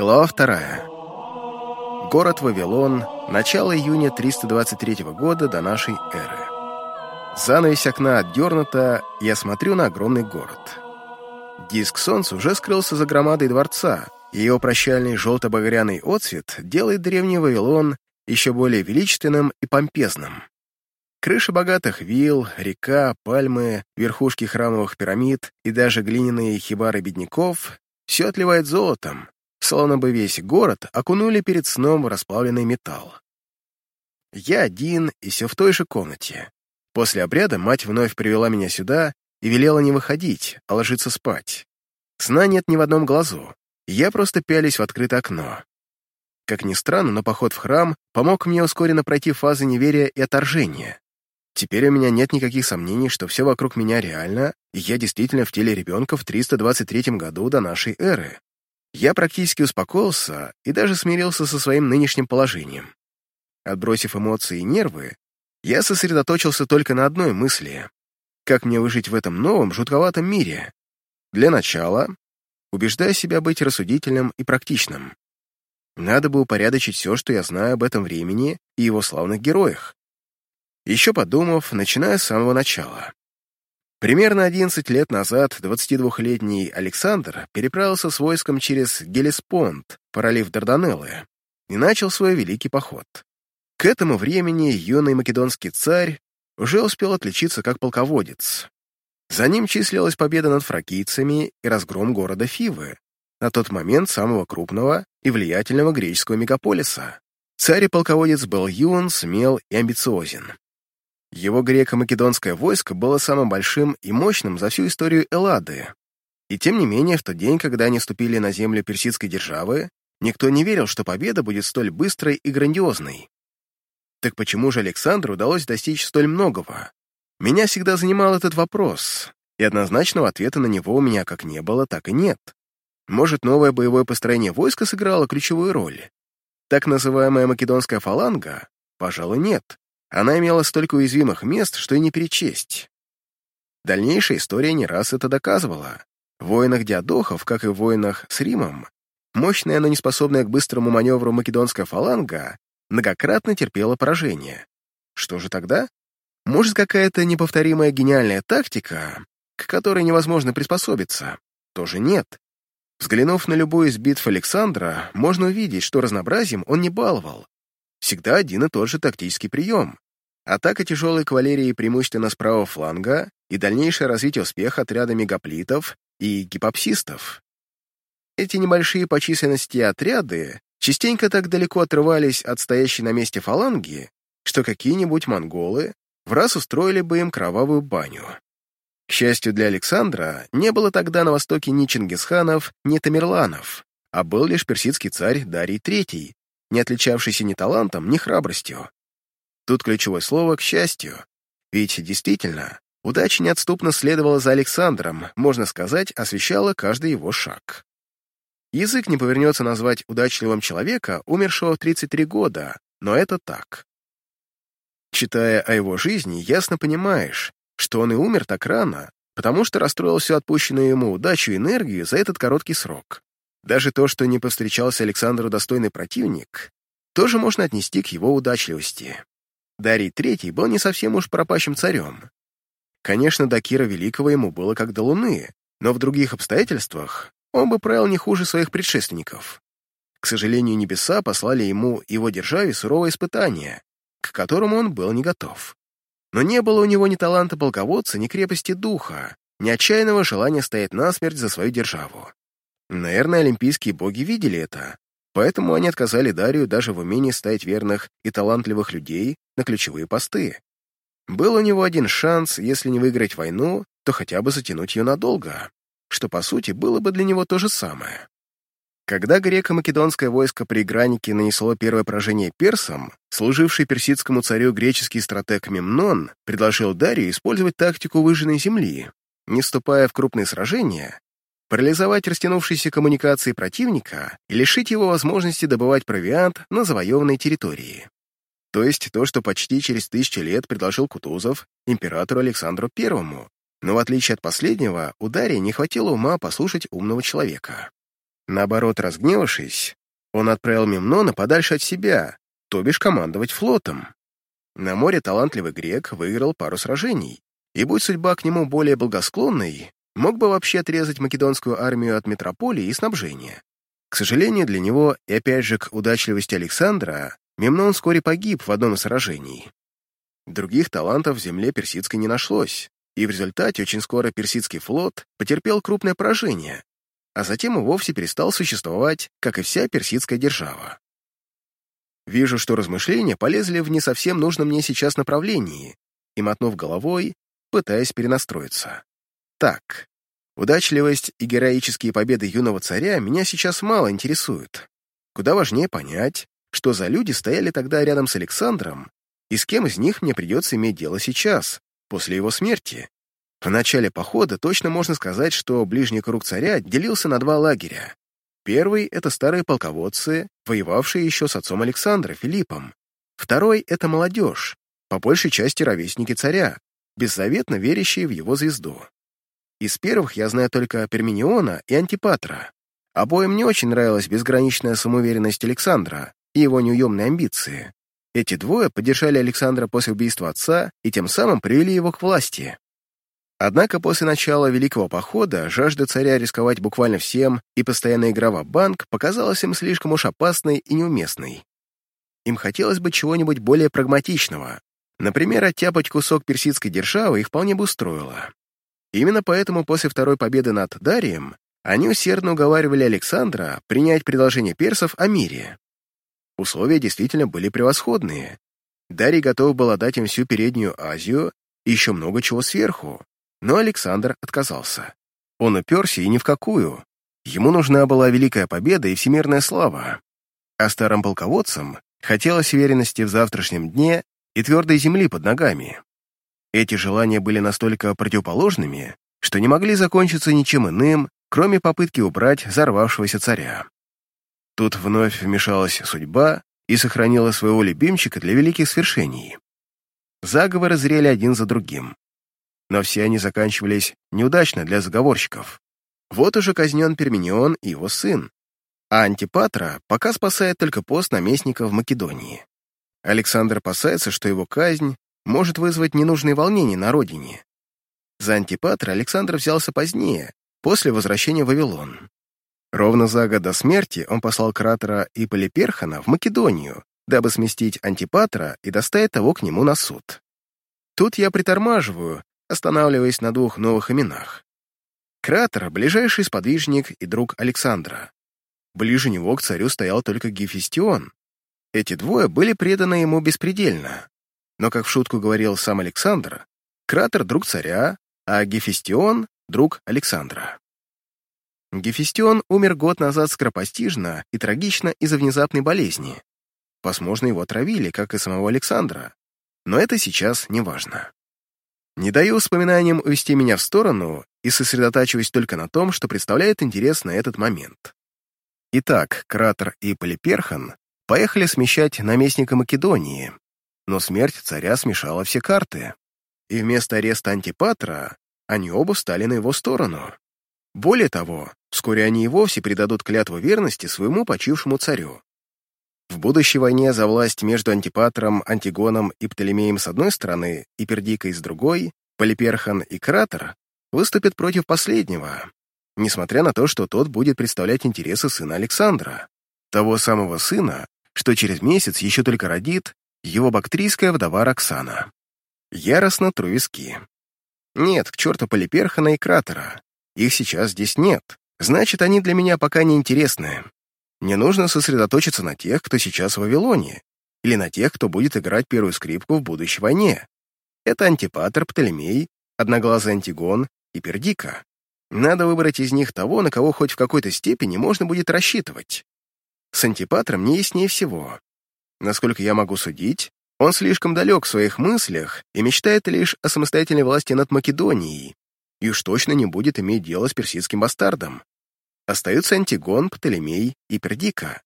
Глава вторая. Город Вавилон. Начало июня 323 года до нашей эры. Занавесь окна отдернута, я смотрю на огромный город. Диск солнца уже скрылся за громадой дворца, и его прощальный желто-багряный отцвет делает древний Вавилон еще более величественным и помпезным. Крыши богатых вилл, река, пальмы, верхушки храмовых пирамид и даже глиняные хибары бедняков — все отливает золотом, словно бы весь город окунули перед сном в расплавленный металл. Я один и все в той же комнате. После обряда мать вновь привела меня сюда и велела не выходить, а ложиться спать. Сна нет ни в одном глазу. Я просто пялись в открытое окно. Как ни странно, но поход в храм помог мне ускоренно пройти фазы неверия и отторжения. Теперь у меня нет никаких сомнений, что все вокруг меня реально, и я действительно в теле ребенка в 323 году до нашей эры. Я практически успокоился и даже смирился со своим нынешним положением. Отбросив эмоции и нервы, я сосредоточился только на одной мысли — как мне выжить в этом новом, жутковатом мире? Для начала, убеждая себя быть рассудительным и практичным. Надо бы упорядочить все, что я знаю об этом времени и его славных героях. Еще подумав, начиная с самого начала. Примерно 11 лет назад 22-летний Александр переправился с войском через Гелеспонд, пролив Дарданеллы, и начал свой великий поход. К этому времени юный македонский царь уже успел отличиться как полководец. За ним числилась победа над фракийцами и разгром города Фивы, на тот момент самого крупного и влиятельного греческого мегаполиса. Царь и полководец был юн, смел и амбициозен. Его греко-македонское войско было самым большим и мощным за всю историю Эллады. И тем не менее, в тот день, когда они ступили на землю персидской державы, никто не верил, что победа будет столь быстрой и грандиозной. Так почему же Александру удалось достичь столь многого? Меня всегда занимал этот вопрос, и однозначного ответа на него у меня как не было, так и нет. Может, новое боевое построение войска сыграло ключевую роль? Так называемая македонская фаланга? Пожалуй, нет. Она имела столько уязвимых мест, что и не перечесть. Дальнейшая история не раз это доказывала. В войнах Диадохов, как и в войнах с Римом, мощная, но неспособная к быстрому маневру македонская фаланга многократно терпела поражение. Что же тогда? Может, какая-то неповторимая гениальная тактика, к которой невозможно приспособиться? Тоже нет. Взглянув на любую из битв Александра, можно увидеть, что разнообразием он не баловал. Всегда один и тот же тактический прием. Атака тяжелой кавалерии преимущественно с правого фланга и дальнейшее развитие успеха отряда мегаплитов и гипопсистов. Эти небольшие по численности отряды частенько так далеко отрывались от стоящей на месте фаланги, что какие-нибудь монголы в раз устроили бы им кровавую баню. К счастью для Александра, не было тогда на востоке ни Чингисханов, ни Тамерланов, а был лишь персидский царь Дарий III, не отличавшийся ни талантом, ни храбростью. Тут ключевое слово «к счастью». Ведь действительно, удача неотступно следовала за Александром, можно сказать, освещала каждый его шаг. Язык не повернется назвать удачливым человека, умершего в 33 года, но это так. Читая о его жизни, ясно понимаешь, что он и умер так рано, потому что расстроил всю отпущенную ему удачу и энергию за этот короткий срок. Даже то, что не повстречался Александру достойный противник, тоже можно отнести к его удачливости. Дарий III был не совсем уж пропащим царем. Конечно, до Кира Великого ему было как до Луны, но в других обстоятельствах он бы правил не хуже своих предшественников. К сожалению, небеса послали ему его державе суровое испытание, к которому он был не готов. Но не было у него ни таланта полководца, ни крепости духа, ни отчаянного желания стоять насмерть за свою державу. Наверное, олимпийские боги видели это, поэтому они отказали Дарию даже в умении ставить верных и талантливых людей на ключевые посты. Был у него один шанс, если не выиграть войну, то хотя бы затянуть ее надолго что, по сути, было бы для него то же самое. Когда греко-македонское войско при Гранике нанесло первое поражение персам, служивший персидскому царю греческий стратег Мемнон предложил Дарию использовать тактику выжженной земли, не вступая в крупные сражения, парализовать растянувшиеся коммуникации противника и лишить его возможности добывать провиант на завоеванной территории. То есть то, что почти через тысячу лет предложил Кутузов императору Александру Первому, но в отличие от последнего, у Дарьи не хватило ума послушать умного человека. Наоборот, разгневавшись, он отправил Мемнона подальше от себя, то бишь командовать флотом. На море талантливый грек выиграл пару сражений, и будь судьба к нему более благосклонной, мог бы вообще отрезать македонскую армию от метрополии и снабжения. К сожалению для него, и опять же к удачливости Александра, Мемнон вскоре погиб в одном из сражений. Других талантов в земле персидской не нашлось, и в результате очень скоро персидский флот потерпел крупное поражение, а затем и вовсе перестал существовать, как и вся персидская держава. Вижу, что размышления полезли в не совсем нужном мне сейчас направлении, и, мотнув головой, пытаясь перенастроиться. Так, удачливость и героические победы юного царя меня сейчас мало интересуют. Куда важнее понять, что за люди стояли тогда рядом с Александром, и с кем из них мне придется иметь дело сейчас, после его смерти. В начале похода точно можно сказать, что ближний круг царя делился на два лагеря. Первый — это старые полководцы, воевавшие еще с отцом Александра, Филиппом. Второй — это молодежь, по большей части ровесники царя, беззаветно верящие в его звезду. Из первых я знаю только Перминиона и Антипатра. Обоим не очень нравилась безграничная самоуверенность Александра и его неуемные амбиции. Эти двое поддержали Александра после убийства отца и тем самым привели его к власти. Однако после начала Великого Похода жажда царя рисковать буквально всем и постоянная игра в банк показалась им слишком уж опасной и неуместной. Им хотелось бы чего-нибудь более прагматичного. Например, оттяпать кусок персидской державы их вполне бы устроило. Именно поэтому после второй победы над Дарием они усердно уговаривали Александра принять предложение персов о мире. Условия действительно были превосходные. Дарий готов был отдать им всю Переднюю Азию и еще много чего сверху, но Александр отказался. Он уперся и ни в какую. Ему нужна была великая победа и всемирная слава. А старым полководцам хотелось уверенности в завтрашнем дне и твердой земли под ногами. Эти желания были настолько противоположными, что не могли закончиться ничем иным, кроме попытки убрать взорвавшегося царя. Тут вновь вмешалась судьба и сохранила своего любимчика для великих свершений. Заговоры зрели один за другим но все они заканчивались неудачно для заговорщиков. Вот уже казнен Перминион и его сын, а Антипатра пока спасает только пост наместника в Македонии. Александр опасается, что его казнь может вызвать ненужные волнения на родине. За Антипатра Александр взялся позднее, после возвращения в Вавилон. Ровно за год до смерти он послал кратера и Полиперхана в Македонию, дабы сместить Антипатра и доставить того к нему на суд. Тут я притормаживаю, останавливаясь на двух новых именах. Кратер — ближайший сподвижник и друг Александра. Ближе него к царю стоял только Гефестион. Эти двое были преданы ему беспредельно. Но, как в шутку говорил сам Александр, Кратер — друг царя, а Гефестион — друг Александра. Гефестион умер год назад скоропостижно и трагично из-за внезапной болезни. Возможно, его отравили, как и самого Александра. Но это сейчас не важно. Не даю воспоминаниям увести меня в сторону и сосредотачиваюсь только на том, что представляет интерес на этот момент. Итак, Кратер и Полиперхан поехали смещать наместника Македонии, но смерть царя смешала все карты, и вместо ареста Антипатра они оба стали на его сторону. Более того, вскоре они и вовсе предадут клятву верности своему почившему царю. В будущей войне за власть между Антипатром, Антигоном и Птолемеем с одной стороны и Пердикой с другой, Полиперхан и Кратер выступят против последнего, несмотря на то, что тот будет представлять интересы сына Александра, того самого сына, что через месяц еще только родит его бактрийская вдова Роксана. Яростно тру виски. Нет, к черту Полиперхана и Кратера. Их сейчас здесь нет. Значит, они для меня пока не интересны. Мне нужно сосредоточиться на тех, кто сейчас в Вавилоне, или на тех, кто будет играть первую скрипку в будущей войне. Это Антипатр, Птолемей, Одноглазый Антигон и Пердика. Надо выбрать из них того, на кого хоть в какой-то степени можно будет рассчитывать. С Антипатром не яснее всего. Насколько я могу судить, он слишком далек в своих мыслях и мечтает лишь о самостоятельной власти над Македонией, и уж точно не будет иметь дело с персидским бастардом. Остаются Антигон, Птолемей и Пердика.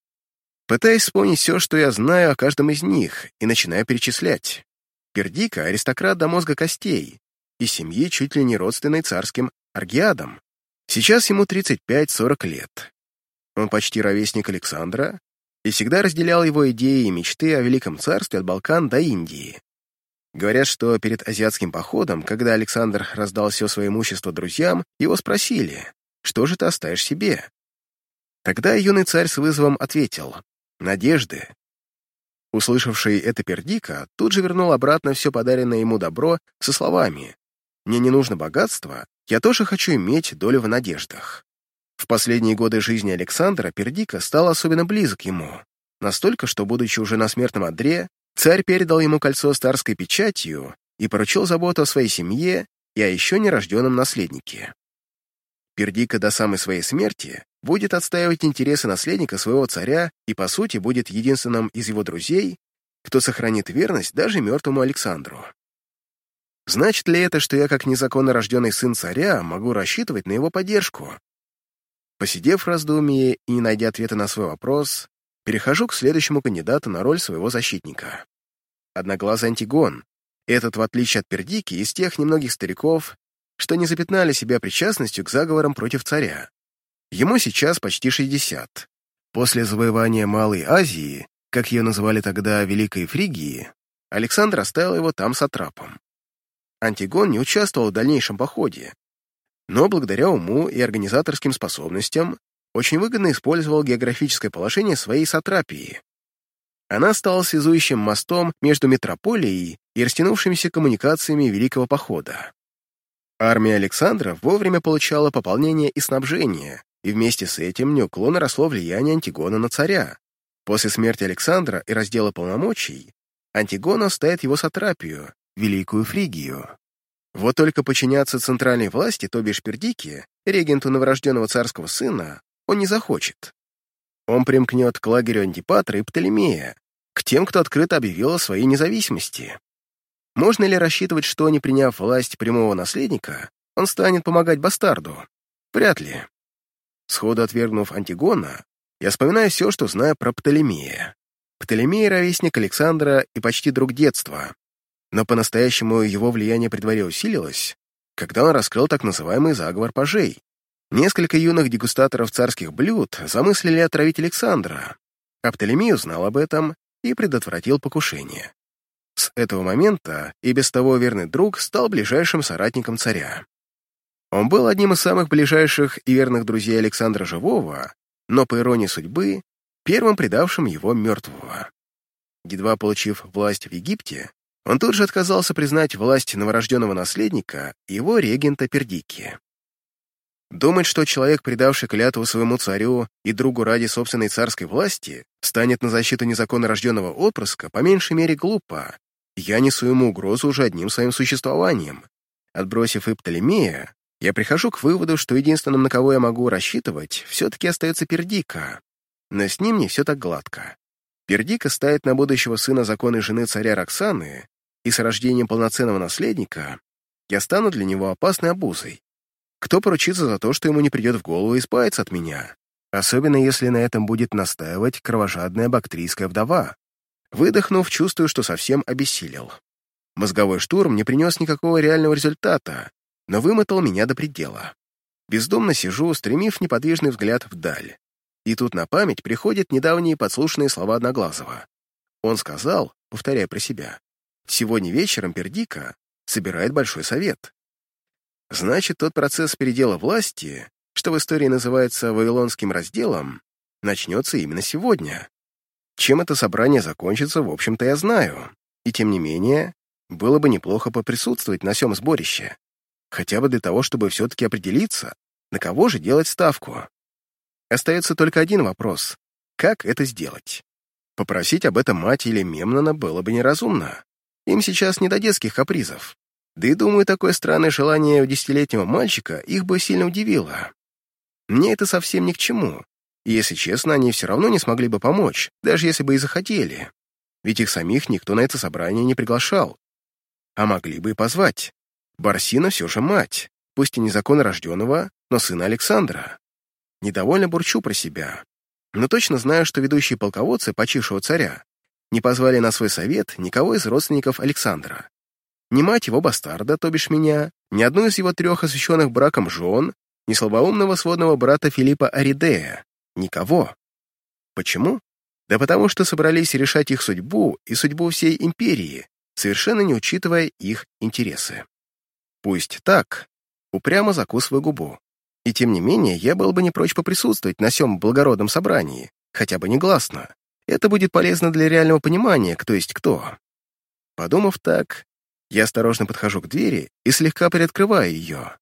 Пытаясь вспомнить все, что я знаю о каждом из них, и начинаю перечислять. Пердика — аристократ до мозга костей, и семьи чуть ли не родственной царским аргиадам. Сейчас ему 35-40 лет. Он почти ровесник Александра и всегда разделял его идеи и мечты о Великом царстве от Балкан до Индии. Говорят, что перед азиатским походом, когда Александр раздал все свое имущество друзьям, его спросили, что же ты оставишь себе? Тогда юный царь с вызовом ответил «Надежды». Услышавший это пердика тут же вернул обратно все подаренное ему добро со словами «Мне не нужно богатство, я тоже хочу иметь долю в надеждах». В последние годы жизни Александра Пердика стал особенно близок ему, настолько, что, будучи уже на смертном одре, царь передал ему кольцо с царской печатью и поручил заботу о своей семье и о еще нерожденном наследнике. Пердика до самой своей смерти будет отстаивать интересы наследника своего царя и, по сути, будет единственным из его друзей, кто сохранит верность даже мертвому Александру. Значит ли это, что я, как незаконно рожденный сын царя, могу рассчитывать на его поддержку? Посидев в раздумье и не найдя ответа на свой вопрос, перехожу к следующему кандидату на роль своего защитника. Одноглазый Антигон. Этот, в отличие от Пердики, из тех немногих стариков, что не запятнали себя причастностью к заговорам против царя. Ему сейчас почти 60. После завоевания Малой Азии, как ее называли тогда Великой Фригии, Александр оставил его там сатрапом. Антигон не участвовал в дальнейшем походе, но благодаря уму и организаторским способностям очень выгодно использовал географическое положение своей сатрапии. Она стала связующим мостом между метрополией и растянувшимися коммуникациями Великого Похода. Армия Александра вовремя получала пополнение и снабжение, и вместе с этим неуклонно росло влияние Антигона на царя. После смерти Александра и раздела полномочий Антигона ставит его сатрапию, Великую Фригию. Вот только подчиняться центральной власти, то бишь Пердике, регенту новорожденного царского сына, он не захочет. Он примкнет к лагерю Антипатра и Птолемея, к тем, кто открыто объявил о своей независимости. Можно ли рассчитывать, что, не приняв власть прямого наследника, он станет помогать бастарду? Вряд ли. Сходу отвергнув Антигона, я вспоминаю все, что знаю про Птолемея. Птолемей — ровесник Александра и почти друг детства, но по-настоящему его влияние при дворе усилилось, когда он раскрыл так называемый заговор пажей. Несколько юных дегустаторов царских блюд замыслили отравить Александра, а узнал об этом и предотвратил покушение. С этого момента и без того верный друг стал ближайшим соратником царя. Он был одним из самых ближайших и верных друзей Александра Живого, но, по иронии судьбы, первым предавшим его мертвого. Едва получив власть в Египте, он тут же отказался признать власть новорожденного наследника и его регента Пердики. Думать, что человек, предавший клятву своему царю и другу ради собственной царской власти, станет на защиту незаконно рожденного отпрыска, по меньшей мере глупо. Я несу ему угрозу уже одним своим существованием. Отбросив и я прихожу к выводу, что единственным, на кого я могу рассчитывать, все-таки остается Пердика. Но с ним не все так гладко. Пердика ставит на будущего сына законной жены царя Роксаны и с рождением полноценного наследника я стану для него опасной обузой. Кто поручится за то, что ему не придет в голову избавиться от меня? Особенно если на этом будет настаивать кровожадная бактрийская вдова. Выдохнув, чувствую, что совсем обессилел. Мозговой штурм не принес никакого реального результата, но вымотал меня до предела. Бездумно сижу, стремив неподвижный взгляд вдаль. И тут на память приходят недавние подслушанные слова Одноглазого. Он сказал, повторяя про себя, Сегодня вечером Пердика собирает большой совет. Значит, тот процесс передела власти, что в истории называется Вавилонским разделом, начнется именно сегодня. Чем это собрание закончится, в общем-то, я знаю. И тем не менее, было бы неплохо поприсутствовать на всем сборище. Хотя бы для того, чтобы все-таки определиться, на кого же делать ставку. Остается только один вопрос. Как это сделать? Попросить об этом мать или Мемнона было бы неразумно. Им сейчас не до детских капризов. Да и, думаю, такое странное желание у десятилетнего мальчика их бы сильно удивило. Мне это совсем ни к чему. Если честно, они все равно не смогли бы помочь, даже если бы и захотели. Ведь их самих никто на это собрание не приглашал. А могли бы и позвать. Барсина все же мать, пусть и незаконно рожденного, но сына Александра. Недовольно бурчу про себя. Но точно знаю, что ведущие полководцы почившего царя не позвали на свой совет никого из родственников Александра. Ни мать его бастарда, то бишь меня, ни одну из его трех освященных браком жен, ни слабоумного сводного брата Филиппа Аридея, Никого. Почему? Да потому что собрались решать их судьбу и судьбу всей империи, совершенно не учитывая их интересы. Пусть так, упрямо закусывая губу. И тем не менее, я был бы не прочь поприсутствовать на сём благородном собрании, хотя бы негласно. Это будет полезно для реального понимания, кто есть кто. Подумав так, я осторожно подхожу к двери и слегка приоткрываю ее.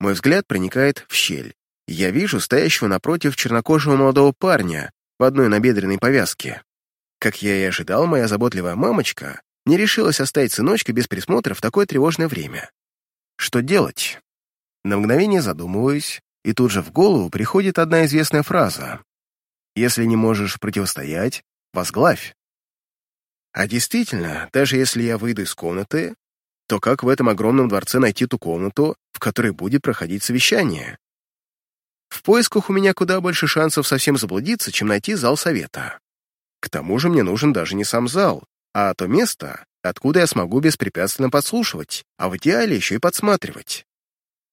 Мой взгляд проникает в щель. Я вижу стоящего напротив чернокожего молодого парня в одной набедренной повязке. Как я и ожидал, моя заботливая мамочка не решилась оставить сыночка без присмотра в такое тревожное время. Что делать? На мгновение задумываюсь, и тут же в голову приходит одна известная фраза. «Если не можешь противостоять, возглавь». А действительно, даже если я выйду из комнаты, то как в этом огромном дворце найти ту комнату, в которой будет проходить совещание? В поисках у меня куда больше шансов совсем заблудиться, чем найти зал совета. К тому же мне нужен даже не сам зал, а то место, откуда я смогу беспрепятственно подслушивать, а в идеале еще и подсматривать.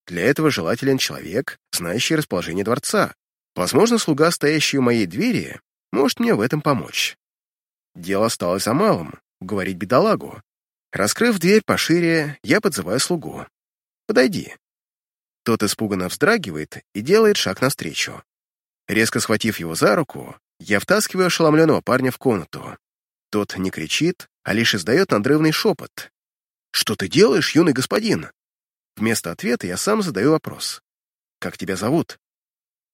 Для этого желателен человек, знающий расположение дворца. Возможно, слуга, стоящий у моей двери, может мне в этом помочь. Дело осталось за малым — уговорить бедолагу. Раскрыв дверь пошире, я подзываю слугу. «Подойди». Тот испуганно вздрагивает и делает шаг навстречу. Резко схватив его за руку, я втаскиваю ошеломленного парня в комнату. Тот не кричит, а лишь издает надрывный шепот. «Что ты делаешь, юный господин?» Вместо ответа я сам задаю вопрос. «Как тебя зовут?»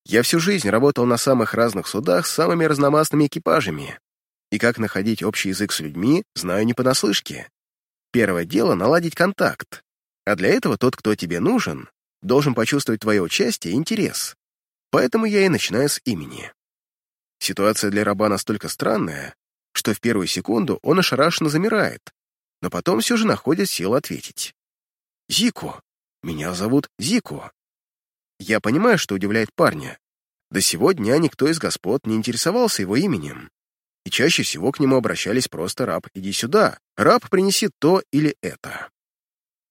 Я всю жизнь работал на самых разных судах с самыми разномастными экипажами, и как находить общий язык с людьми, знаю не понаслышке. Первое дело — наладить контакт, а для этого тот, кто тебе нужен, должен почувствовать твое участие и интерес. Поэтому я и начинаю с имени. Ситуация для раба настолько странная, что в первую секунду он ошарашенно замирает, но потом все же находит силу ответить. «Зику! Меня зовут Зику!» Я понимаю, что удивляет парня. До сего дня никто из господ не интересовался его именем, и чаще всего к нему обращались просто «раб, иди сюда», «раб, принеси то или это».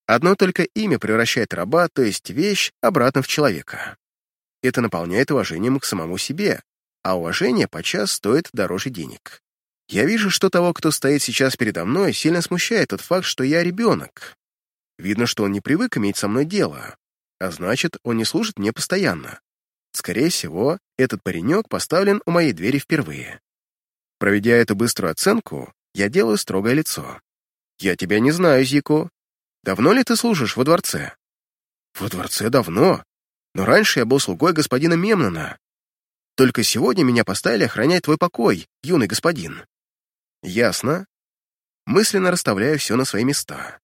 Одно только имя превращает раба, то есть вещь, обратно в человека. Это наполняет уважением к самому себе, а уважение подчас стоит дороже денег. Я вижу, что того, кто стоит сейчас передо мной, сильно смущает тот факт, что я ребенок. Видно, что он не привык иметь со мной дело, а значит, он не служит мне постоянно. Скорее всего, этот паренек поставлен у моей двери впервые. Проведя эту быструю оценку, я делаю строгое лицо. «Я тебя не знаю, Зико. Давно ли ты служишь во дворце?» «Во дворце давно, но раньше я был слугой господина Мемнона. Только сегодня меня поставили охранять твой покой, юный господин». Ясно. Мысленно расставляю все на свои места.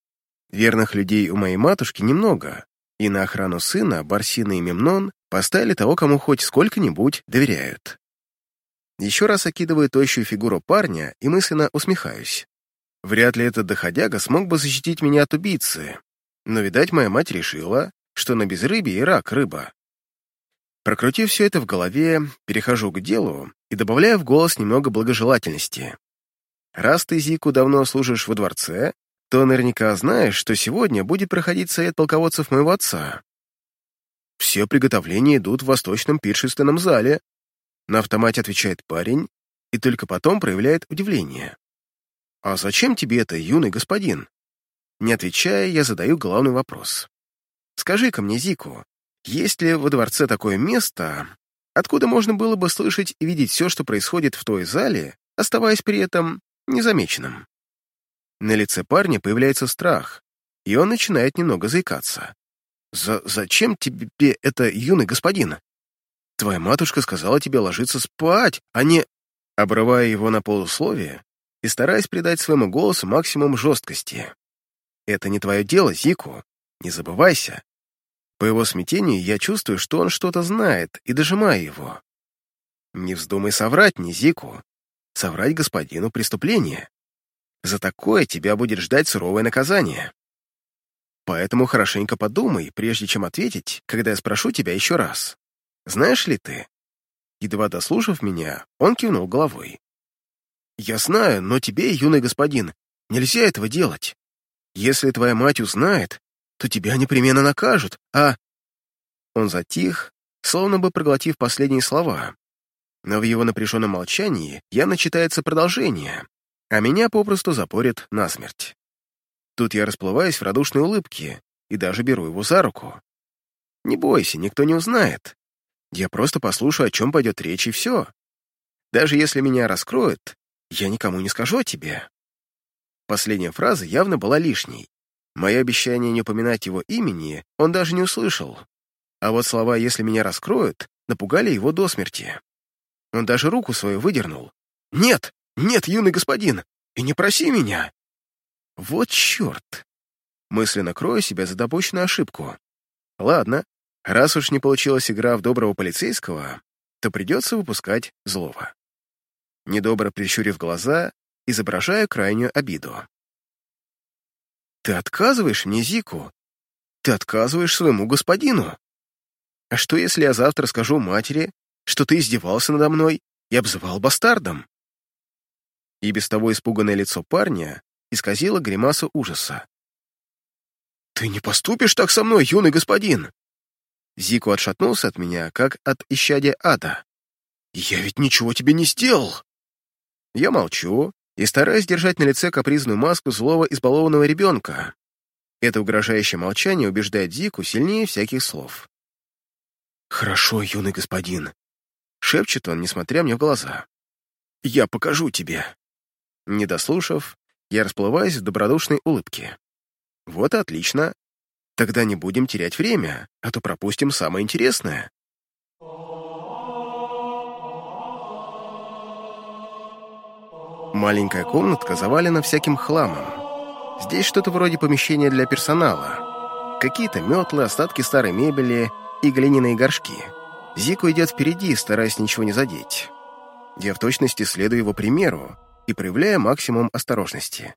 Верных людей у моей матушки немного, и на охрану сына Барсина и Мемнон поставили того, кому хоть сколько-нибудь доверяют. Еще раз окидываю тощую фигуру парня и мысленно усмехаюсь. Вряд ли этот доходяга смог бы защитить меня от убийцы, но, видать, моя мать решила, что на безрыбье и рак рыба. Прокрутив все это в голове, перехожу к делу и добавляю в голос немного благожелательности. Раз ты, Зику, давно служишь во дворце, то наверняка знаешь, что сегодня будет проходить совет полководцев моего отца. Все приготовления идут в восточном пиршественном зале. На автомате отвечает парень и только потом проявляет удивление. «А зачем тебе это, юный господин?» Не отвечая, я задаю главный вопрос. «Скажи-ка мне, Зику, есть ли во дворце такое место, откуда можно было бы слышать и видеть все, что происходит в той зале, оставаясь при этом незамеченным. На лице парня появляется страх, и он начинает немного заикаться. За «Зачем тебе это, юный господин? Твоя матушка сказала тебе ложиться спать, а не...» Обрывая его на полусловие и стараясь придать своему голосу максимум жесткости. «Это не твое дело, Зику, не забывайся». По его смятению я чувствую, что он что-то знает, и дожимаю его. «Не вздумай соврать мне, Зику соврать господину преступление. За такое тебя будет ждать суровое наказание. Поэтому хорошенько подумай, прежде чем ответить, когда я спрошу тебя еще раз. Знаешь ли ты? Едва дослушав меня, он кивнул головой. «Я знаю, но тебе, юный господин, нельзя этого делать. Если твоя мать узнает, то тебя непременно накажут, а...» Он затих, словно бы проглотив последние слова, Но в его напряженном молчании явно читается продолжение, а меня попросту запорит насмерть. Тут я расплываюсь в радушной улыбке и даже беру его за руку. Не бойся, никто не узнает. Я просто послушаю, о чем пойдет речь, и все. Даже если меня раскроют, я никому не скажу о тебе. Последняя фраза явно была лишней. Мое обещание не упоминать его имени он даже не услышал. А вот слова «если меня раскроют» напугали его до смерти. Он даже руку свою выдернул. «Нет, нет, юный господин, и не проси меня!» Вот черт! Мысленно крою себя за допущенную ошибку. Ладно, раз уж не получилась игра в доброго полицейского, то придется выпускать злого. Недобро прищурив глаза, изображаю крайнюю обиду. «Ты отказываешь мне, Зику? Ты отказываешь своему господину? А что, если я завтра скажу матери, что ты издевался надо мной и обзывал бастардом?» И без того испуганное лицо парня исказило гримасу ужаса. «Ты не поступишь так со мной, юный господин!» Зику отшатнулся от меня, как от исчадия ада. «Я ведь ничего тебе не сделал!» Я молчу и стараюсь держать на лице капризную маску злого избалованного ребенка. Это угрожающее молчание убеждает Зику сильнее всяких слов. «Хорошо, юный господин», — шепчет он, несмотря мне в глаза. «Я покажу тебе». Не дослушав, я расплываюсь в добродушной улыбке. «Вот и отлично. Тогда не будем терять время, а то пропустим самое интересное». Маленькая комнатка завалена всяким хламом. Здесь что-то вроде помещения для персонала. Какие-то метлы, остатки старой мебели и глиняные горшки. Зику идет впереди, стараясь ничего не задеть. Я в точности следую его примеру и проявляя максимум осторожности.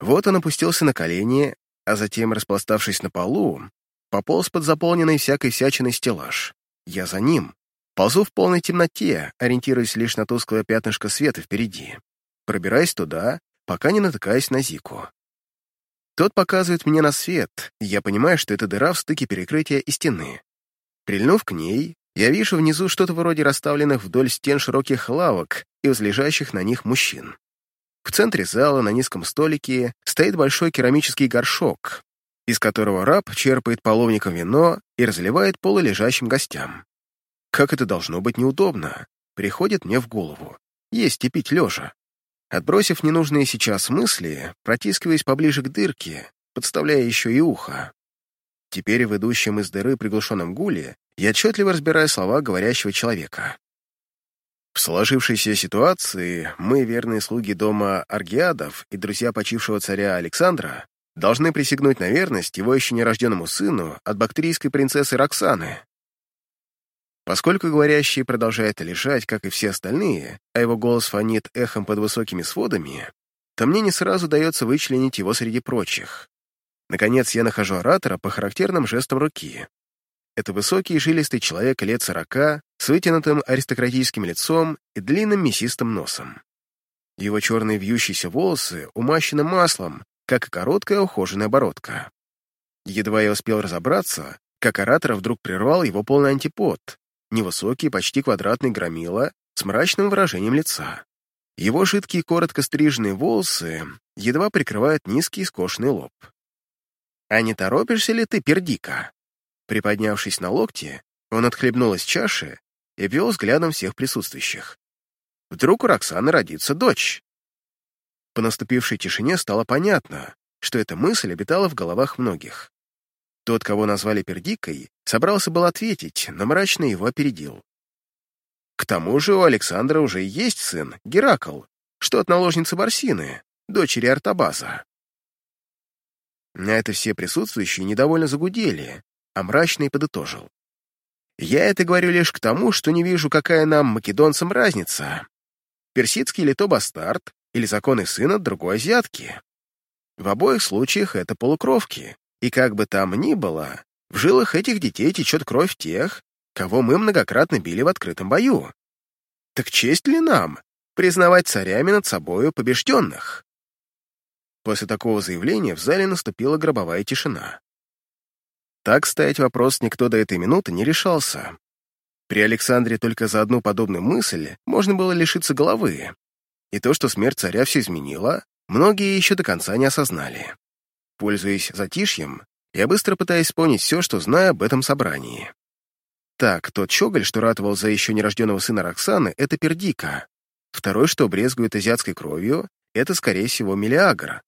Вот он опустился на колени, а затем, распластавшись на полу, пополз под заполненный всякой всячиной стеллаж. Я за ним. Ползу в полной темноте, ориентируясь лишь на тусклое пятнышко света впереди пробираясь туда, пока не натыкаюсь на Зику. Тот показывает мне на свет, и я понимаю, что это дыра в стыке перекрытия и стены. Прильнув к ней, я вижу внизу что-то вроде расставленных вдоль стен широких лавок и возлежащих на них мужчин. В центре зала на низком столике стоит большой керамический горшок, из которого раб черпает половником вино и разливает полулежащим гостям. Как это должно быть неудобно, приходит мне в голову. Есть и пить лежа. Отбросив ненужные сейчас мысли, протискиваясь поближе к дырке, подставляя еще и ухо. Теперь в идущем из дыры приглушенном гуле я отчетливо разбираю слова говорящего человека. В сложившейся ситуации мы, верные слуги дома Аргиадов и друзья почившего царя Александра, должны присягнуть на верность его еще нерожденному сыну от бактрийской принцессы Роксаны, Поскольку говорящий продолжает лежать, как и все остальные, а его голос фонит эхом под высокими сводами, то мне не сразу дается вычленить его среди прочих. Наконец, я нахожу оратора по характерным жестам руки. Это высокий жилистый человек лет сорока, с вытянутым аристократическим лицом и длинным мясистым носом. Его черные вьющиеся волосы умащены маслом, как и короткая ухоженная бородка. Едва я успел разобраться, как оратор вдруг прервал его полный антипод, невысокий, почти квадратный громила с мрачным выражением лица. Его жидкие коротко стриженные волосы едва прикрывают низкий скошенный лоб. «А не торопишься ли ты, пердика?» Приподнявшись на локте, он отхлебнул из чаши и вел взглядом всех присутствующих. «Вдруг у Роксаны родится дочь?» По наступившей тишине стало понятно, что эта мысль обитала в головах многих. Тот, кого назвали пердикой, собрался был ответить, но мрачно его опередил. К тому же у Александра уже есть сын, Геракл, что от наложницы Барсины, дочери Артабаза. На это все присутствующие недовольно загудели, а мрачный подытожил. Я это говорю лишь к тому, что не вижу, какая нам, македонцам, разница. Персидский ли то бастард, или законный сын от другой азиатки. В обоих случаях это полукровки, и как бы там ни было, в жилах этих детей течет кровь тех, кого мы многократно били в открытом бою. Так честь ли нам признавать царями над собою побежденных? После такого заявления в зале наступила гробовая тишина. Так ставить вопрос никто до этой минуты не решался. При Александре только за одну подобную мысль можно было лишиться головы. И то, что смерть царя все изменила, многие еще до конца не осознали. Пользуясь затишьем, я быстро пытаюсь вспомнить все, что знаю об этом собрании. Так, тот щеголь, что ратовал за еще нерожденного сына Роксаны, это Пердика. Второй, что брезгует азиатской кровью, это, скорее всего, Мелиагр.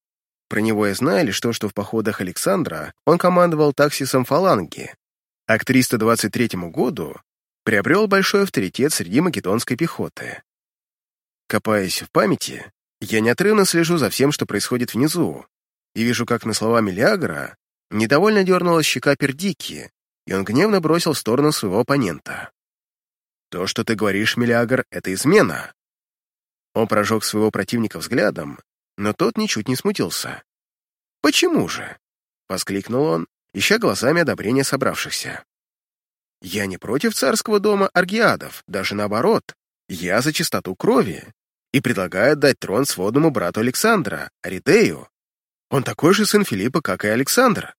Про него я знаю лишь то, что в походах Александра он командовал таксисом фаланги, а к 323 году приобрел большой авторитет среди македонской пехоты. Копаясь в памяти, я неотрывно слежу за всем, что происходит внизу, и вижу, как на слова Мелиагра недовольно дернула щека Пердики, и он гневно бросил в сторону своего оппонента. «То, что ты говоришь, Мелиагр, — это измена!» Он прожег своего противника взглядом, но тот ничуть не смутился. «Почему же?» — воскликнул он, ища глазами одобрения собравшихся. «Я не против царского дома аргиадов, даже наоборот. Я за чистоту крови и предлагаю отдать трон сводному брату Александра, Аридею. Он такой же сын Филиппа, как и Александр».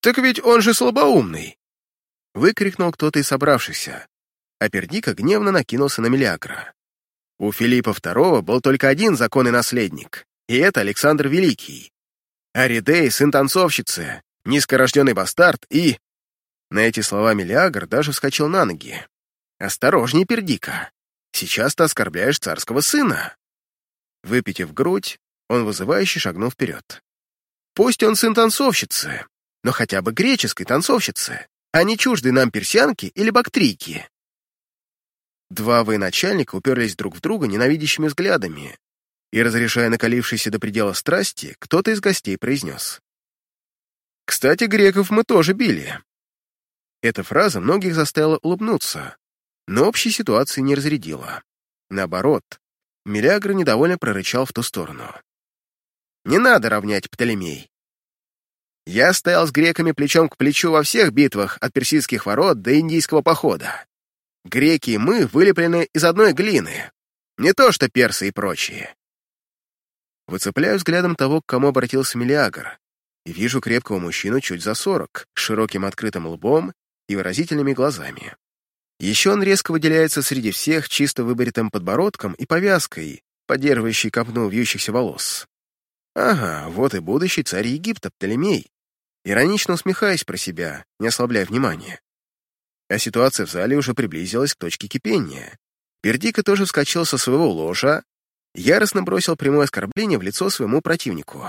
«Так ведь он же слабоумный!» — выкрикнул кто-то из собравшихся, а Пердика гневно накинулся на Мелиагра. У Филиппа II был только один законный наследник, и это Александр Великий. Аридей — сын танцовщицы, низкорожденный бастард и... На эти слова Мелиагр даже вскочил на ноги. «Осторожней, пердика. Сейчас ты оскорбляешь царского сына». Выпитив грудь, он вызывающе шагнул вперед. «Пусть он сын танцовщицы, но хотя бы греческой танцовщицы, а не чуждой нам персианки или бактрийки. Два военачальника уперлись друг в друга ненавидящими взглядами, и, разрешая накалившейся до предела страсти, кто-то из гостей произнес. «Кстати, греков мы тоже били». Эта фраза многих заставила улыбнуться, но общей ситуации не разрядила. Наоборот, Мелиагр недовольно прорычал в ту сторону. «Не надо равнять Птолемей. Я стоял с греками плечом к плечу во всех битвах от персидских ворот до индийского похода. Греки и мы вылеплены из одной глины. Не то что персы и прочие. Выцепляю взглядом того, к кому обратился Мелиагр, и вижу крепкого мужчину чуть за сорок, с широким открытым лбом и выразительными глазами. Еще он резко выделяется среди всех чисто выбритым подбородком и повязкой, поддерживающей копну вьющихся волос. Ага, вот и будущий царь Египта, Птолемей. Иронично усмехаясь про себя, не ослабляя внимания а ситуация в зале уже приблизилась к точке кипения. Пердика тоже вскочил со своего ложа, яростно бросил прямое оскорбление в лицо своему противнику.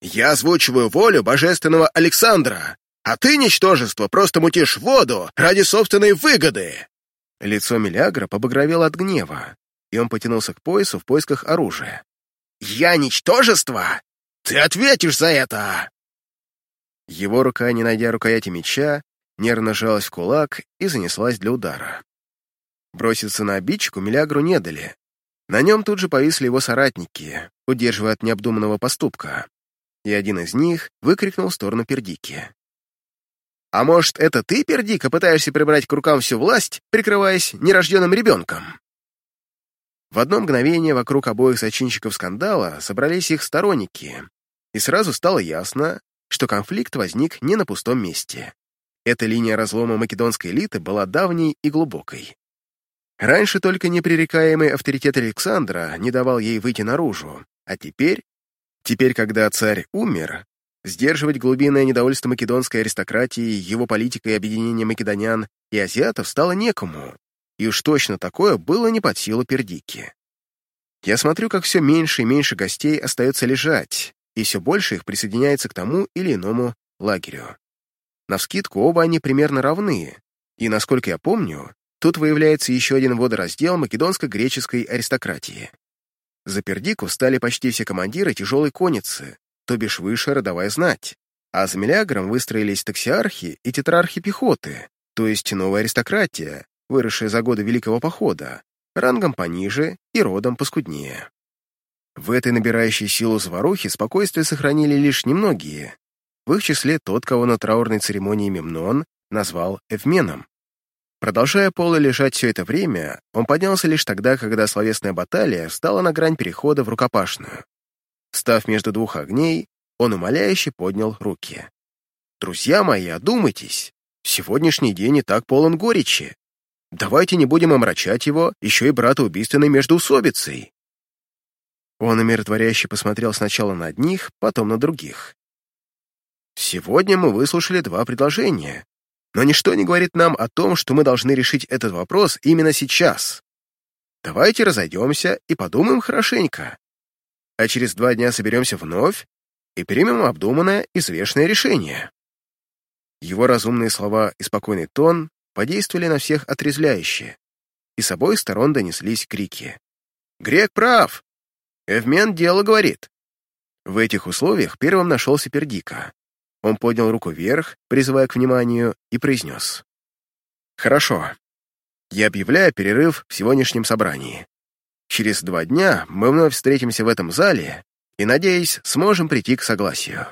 «Я озвучиваю волю божественного Александра, а ты, ничтожество, просто мутишь воду ради собственной выгоды!» Лицо Мелиагра побагровело от гнева, и он потянулся к поясу в поисках оружия. «Я ничтожество? Ты ответишь за это!» Его рука, не найдя рукояти меча, нервно сжалась в кулак и занеслась для удара. Броситься на обидчику Милягру не дали. На нем тут же повисли его соратники, удерживая от необдуманного поступка, и один из них выкрикнул в сторону Пердики. «А может, это ты, Пердика, пытаешься прибрать к рукам всю власть, прикрываясь нерожденным ребенком?» В одно мгновение вокруг обоих зачинщиков скандала собрались их сторонники, и сразу стало ясно, что конфликт возник не на пустом месте. Эта линия разлома македонской элиты была давней и глубокой. Раньше только непререкаемый авторитет Александра не давал ей выйти наружу, а теперь, теперь, когда царь умер, сдерживать глубинное недовольство македонской аристократии, его политикой объединения македонян и азиатов стало некому, и уж точно такое было не под силу Пердики. Я смотрю, как все меньше и меньше гостей остается лежать, и все больше их присоединяется к тому или иному лагерю. Навскидку оба они примерно равны, и, насколько я помню, тут выявляется еще один водораздел македонско-греческой аристократии. За Пердику стали почти все командиры тяжелой конницы, то бишь выше родовая знать, а за Мелиагром выстроились таксиархи и тетрархи пехоты, то есть новая аристократия, выросшая за годы Великого Похода, рангом пониже и родом поскуднее. В этой набирающей силу заварухе спокойствие сохранили лишь немногие, в их числе тот, кого на траурной церемонии Мемнон назвал Эвменом. Продолжая поло лежать все это время, он поднялся лишь тогда, когда словесная баталия встала на грань перехода в рукопашную. Став между двух огней, он умоляюще поднял руки. «Друзья мои, одумайтесь! Сегодняшний день и так полон горечи. Давайте не будем омрачать его еще и братоубийственной междоусобицей. Он умиротворяюще посмотрел сначала на одних, потом на других. Сегодня мы выслушали два предложения, но ничто не говорит нам о том, что мы должны решить этот вопрос именно сейчас. Давайте разойдемся и подумаем хорошенько. А через два дня соберемся вновь и примем обдуманное и взвешенное решение. Его разумные слова и спокойный тон подействовали на всех отрезвляюще, и с обоих сторон донеслись крики. «Грек прав! Эвмен дело говорит!» В этих условиях первым нашелся Пердика. Он поднял руку вверх, призывая к вниманию, и произнес. «Хорошо. Я объявляю перерыв в сегодняшнем собрании. Через два дня мы вновь встретимся в этом зале и, надеюсь, сможем прийти к согласию».